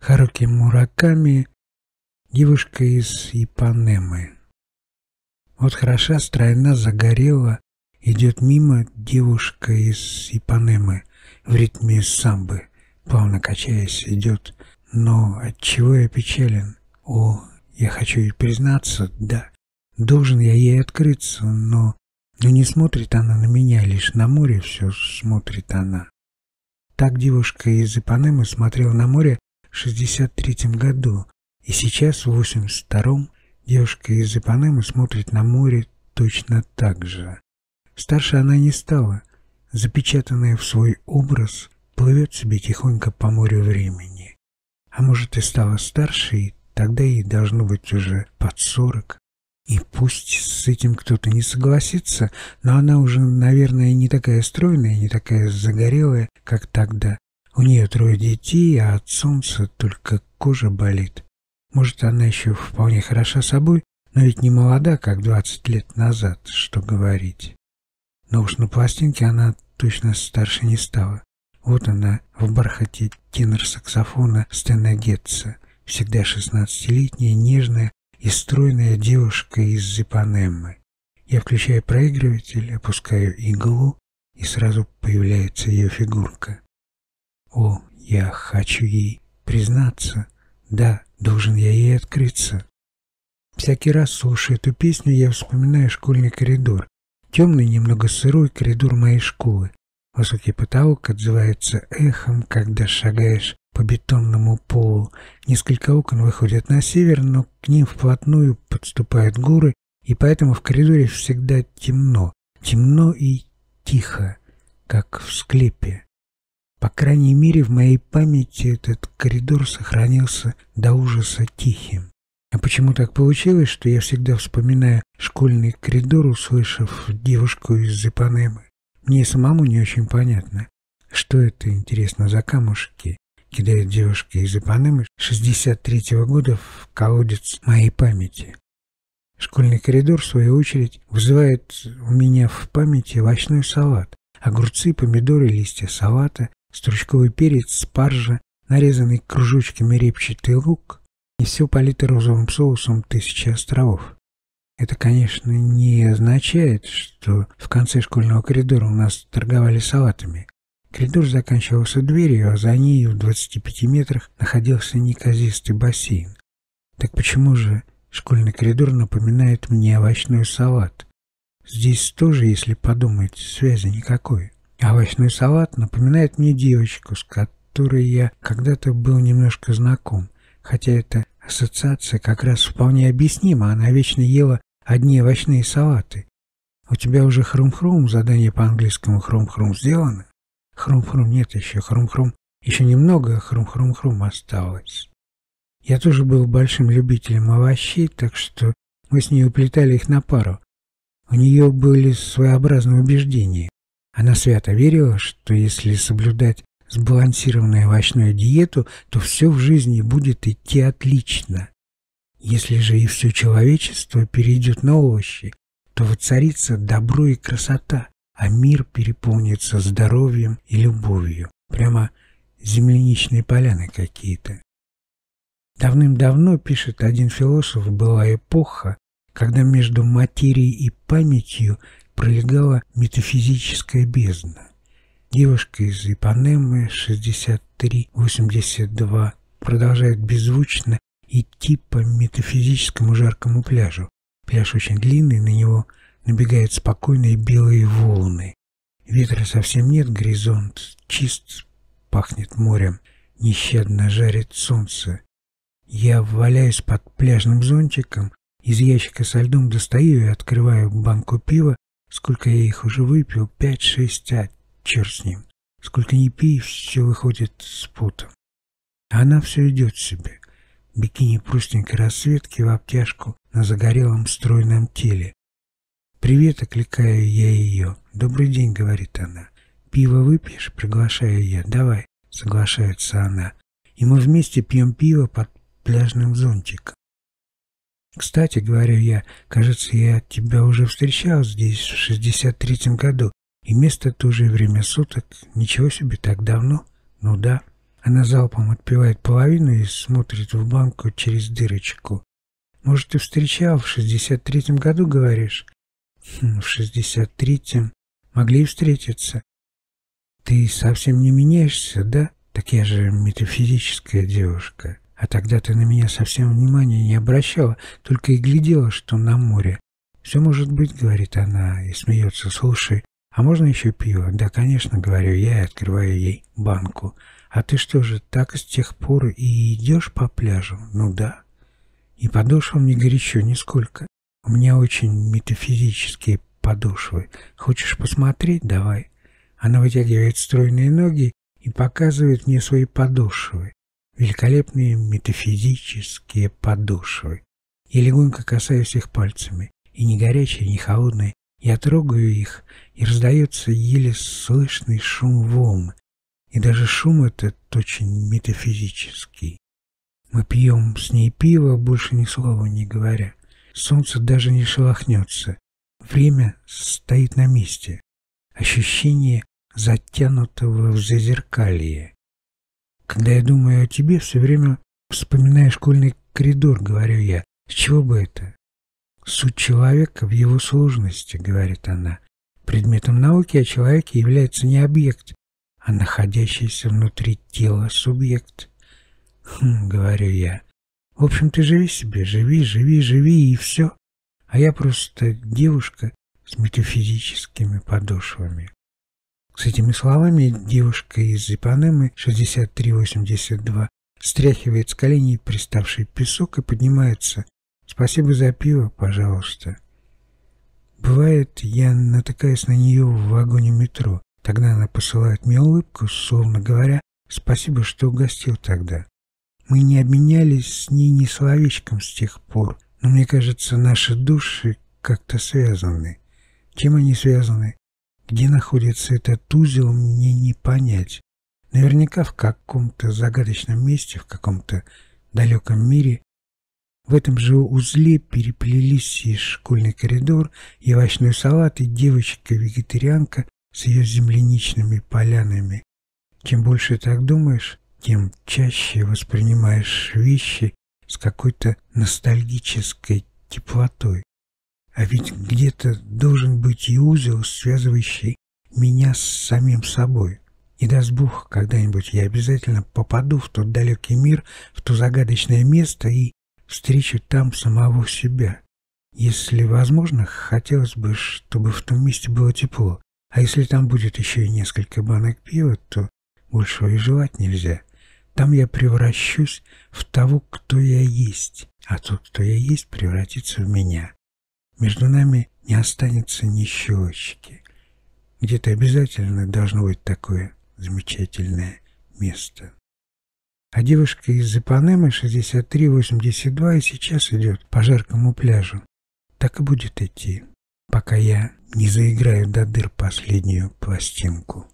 Харуки Мураками, девушка из Ипанемы. Вот хороша, стройна, загорела, идет мимо девушка из Ипанемы в ритме самбы, плавно качаясь, идет. Но от чего я печален? О, я хочу ей признаться, да, должен я ей открыться, но... Но не смотрит она на меня, лишь на море все смотрит она. Так девушка из Ипанемы смотрела на море в 63 году, и сейчас в 82-м девушка из Ипанемы смотрит на море точно так же. Старше она не стала, запечатанная в свой образ, плывет себе тихонько по морю времени. А может и стала старше, и тогда ей должно быть уже под сорок. И пусть с этим кто-то не согласится, но она уже, наверное, не такая стройная, не такая загорелая, как тогда. У нее трое детей, а от солнца только кожа болит. Может, она еще вполне хороша собой, но ведь не молода, как 20 лет назад, что говорить. Но уж на пластинке она точно старше не стала. Вот она в бархате тенор-саксофона Стэна Гетца, всегда шестнадцатилетняя, нежная и стройная девушка из Ипанеммы. Я включаю проигрыватель, опускаю иглу, и сразу появляется ее фигурка. О, я хочу ей признаться. Да, должен я ей открыться. Всякий раз, слушая эту песню, я вспоминаю школьный коридор. Темный, немного сырой коридор моей школы. Высокий потолок отзывается эхом, когда шагаешь по бетонному полу. Несколько окон выходят на север, но к ним вплотную подступают горы, и поэтому в коридоре всегда темно. Темно и тихо, как в склепе. По крайней мере, в моей памяти этот коридор сохранился до ужаса тихим. А почему так получилось, что я всегда вспоминаю школьный коридор, услышав девушку из Ипанемы? Мне самому не очень понятно, что это, интересно, за камушки кидает девушка из Ипанемы 63-го года в колодец моей памяти. Школьный коридор, в свою очередь, вызывает у меня в памяти овощной салат. Огурцы, помидоры, листья салата, стручковый перец, спаржа, нарезанный кружочками репчатый лук и все полито розовым соусом тысячи островов. Это, конечно, не означает, что в конце школьного коридора у нас торговали салатами. Коридор заканчивался дверью, а за ней в 25 метрах находился неказистый бассейн. Так почему же школьный коридор напоминает мне овощной салат? Здесь тоже, если подумать, связи никакой. Овощной салат напоминает мне девочку, с которой я когда-то был немножко знаком, хотя эта ассоциация как раз вполне объяснима, она вечно ела одни овощные салаты. У тебя уже хрум-хрум, задание по английскому хрум-хрум сделано? Хрум-хрум нет еще, хрум-хрум. Еще немного хрум-хрум-хрум осталось. Я тоже был большим любителем овощей, так что мы с ней уплетали их на пару. У нее были своеобразные убеждения. Она свято верила, что если соблюдать сбалансированную овощную диету, то все в жизни будет идти отлично. Если же и все человечество перейдет на овощи, то воцарится добро и красота, а мир переполнится здоровьем и любовью. Прямо земляничные поляны какие-то. Давным-давно, пишет один философ, была эпоха, когда между материей и памятью пролегала метафизическая бездна. Девушка из Ипанемы 63-82 продолжает беззвучно идти по метафизическому жаркому пляжу. Пляж очень длинный, на него набегают спокойные белые волны. Ветра совсем нет, горизонт чист, пахнет морем, нещадно жарит солнце. Я валяюсь под пляжным зонтиком, из ящика со льдом достаю и открываю банку пива Сколько я их уже выпил, пять-шесть, а черт с ним. Сколько не пей, все выходит с потом. А она все идет себе. Бикини простенькой расцветки в обтяжку на загорелом стройном теле. «Привет!» — окликаю я ее. «Добрый день!» — говорит она. «Пиво выпьешь?» — приглашаю я. «Давай!» — соглашается она. И мы вместе пьем пиво под пляжным зонтиком. Кстати, говорю я, кажется, я тебя уже встречал здесь в 63-м году. И место тоже, и время суток. Ничего себе, так давно? Ну да. Она залпом отпивает половину и смотрит в банку через дырочку. Может, ты встречал в шестьдесят третьем году, говоришь? Хм, в шестьдесят третьем могли встретиться. Ты совсем не меняешься, да? Так я же метафизическая девушка. А тогда ты на меня совсем внимания не обращала, только и глядела, что на море. «Все может быть», — говорит она и смеется. «Слушай, а можно еще пиво?» «Да, конечно», — говорю я и открываю ей банку. «А ты что же, так с тех пор и идешь по пляжу?» «Ну да». «И подошвам не горячо нисколько. У меня очень метафизические подошвы. Хочешь посмотреть? Давай». Она вытягивает стройные ноги и показывает мне свои подошвы великолепные метафизические подошвы. Я легонько касаюсь их пальцами, и не горячие, не холодные. Я трогаю их, и раздается еле слышный шум волн. И даже шум этот очень метафизический. Мы пьем с ней пиво, больше ни слова не говоря. Солнце даже не шелохнется. Время стоит на месте. Ощущение затянутого в зазеркалье. Когда я думаю о тебе, все время вспоминаю школьный коридор, говорю я. С чего бы это? Суть человека в его сложности, говорит она. Предметом науки о человеке является не объект, а находящийся внутри тела субъект. Хм, говорю я. В общем, ты живи себе, живи, живи, живи, и все. А я просто девушка с метафизическими подошвами. С этими словами девушка из Ипанемы 6382 стряхивает с коленей приставший песок и поднимается. «Спасибо за пиво, пожалуйста». Бывает, я натыкаюсь на нее в вагоне метро. Тогда она посылает мне улыбку, словно говоря, «Спасибо, что угостил тогда». Мы не обменялись с ней ни словечком с тех пор, но мне кажется, наши души как-то связаны. Чем они связаны? Где находится этот узел, мне не понять. Наверняка в каком-то загадочном месте, в каком-то далеком мире. В этом же узле переплелись и школьный коридор, и овощной салат, и девочка-вегетарианка с ее земляничными полянами. Чем больше так думаешь, тем чаще воспринимаешь вещи с какой-то ностальгической теплотой. А ведь где-то должен быть и узел, связывающий меня с самим собой. И даст Бог, когда-нибудь я обязательно попаду в тот далекий мир, в то загадочное место и встречу там самого себя. Если возможно, хотелось бы, чтобы в том месте было тепло. А если там будет еще и несколько банок пива, то большего и желать нельзя. Там я превращусь в того, кто я есть, а тот, кто я есть, превратится в меня между нами не останется ни щелочки. Где-то обязательно должно быть такое замечательное место. А девушка из Ипанемы 6382 и сейчас идет по жаркому пляжу. Так и будет идти, пока я не заиграю до дыр последнюю пластинку.